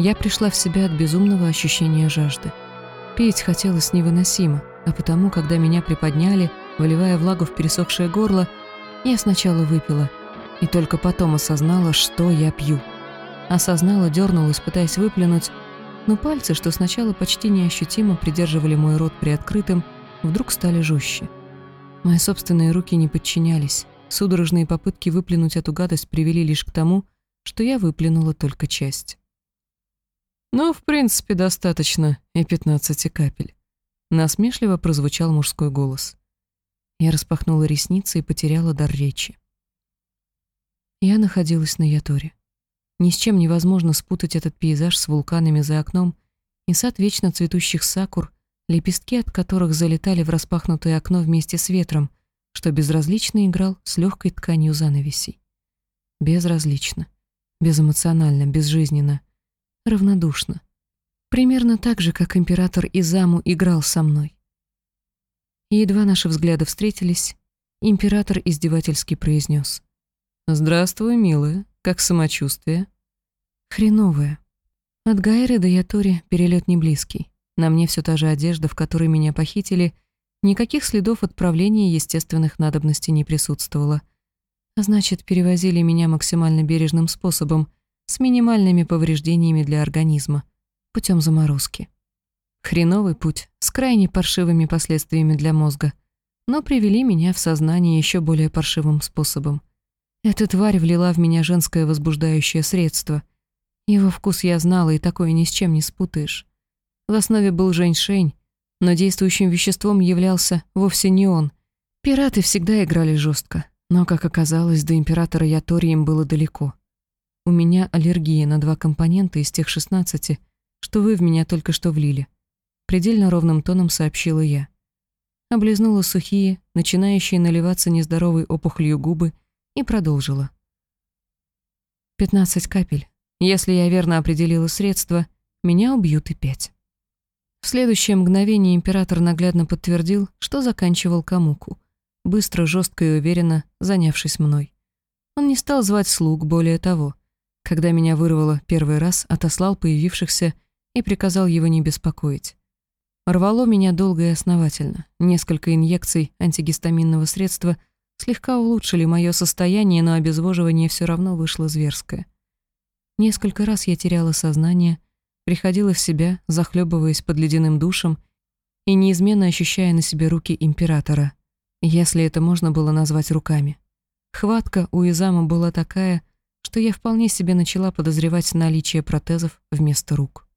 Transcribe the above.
Я пришла в себя от безумного ощущения жажды. Пить хотелось невыносимо, а потому, когда меня приподняли, выливая влагу в пересохшее горло, я сначала выпила, и только потом осознала, что я пью. Осознала, дернулась, пытаясь выплюнуть, но пальцы, что сначала почти неощутимо придерживали мой рот приоткрытым, вдруг стали жестче. Мои собственные руки не подчинялись. Судорожные попытки выплюнуть эту гадость привели лишь к тому, что я выплюнула только часть. «Ну, в принципе, достаточно и пятнадцати капель», — насмешливо прозвучал мужской голос. Я распахнула ресницы и потеряла дар речи. Я находилась на Яторе. Ни с чем невозможно спутать этот пейзаж с вулканами за окном и сад вечно цветущих сакур, лепестки от которых залетали в распахнутое окно вместе с ветром, что безразлично играл с легкой тканью занавесей. Безразлично, безэмоционально, безжизненно, равнодушно. Примерно так же, как император Изаму играл со мной. И едва наши взгляды встретились, император издевательски произнес. «Здравствуй, милая, как самочувствие?» «Хреновое. От Гайры до Ятори перелет не близкий. На мне все та же одежда, в которой меня похитили, никаких следов отправления естественных надобностей не присутствовало. А значит, перевозили меня максимально бережным способом, с минимальными повреждениями для организма, путем заморозки. Хреновый путь, с крайне паршивыми последствиями для мозга, но привели меня в сознание еще более паршивым способом. Эта тварь влила в меня женское возбуждающее средство. Его вкус я знала, и такое ни с чем не спутаешь. В основе был женьшень, но действующим веществом являлся вовсе не он. Пираты всегда играли жестко, но, как оказалось, до императора Ятори им было далеко. У меня аллергия на два компонента из тех 16, что вы в меня только что влили. Предельно ровным тоном сообщила я. Облизнула сухие, начинающие наливаться нездоровой опухолью губы, и продолжила. «Пятнадцать капель. Если я верно определила средства, меня убьют и пять». В следующее мгновение император наглядно подтвердил, что заканчивал Камуку, быстро, жестко и уверенно занявшись мной. Он не стал звать слуг, более того — когда меня вырвало первый раз, отослал появившихся и приказал его не беспокоить. Рвало меня долго и основательно. Несколько инъекций антигистаминного средства слегка улучшили мое состояние, но обезвоживание все равно вышло зверское. Несколько раз я теряла сознание, приходила в себя, захлебываясь под ледяным душем и неизменно ощущая на себе руки императора, если это можно было назвать руками. Хватка у Изама была такая, что я вполне себе начала подозревать наличие протезов вместо рук.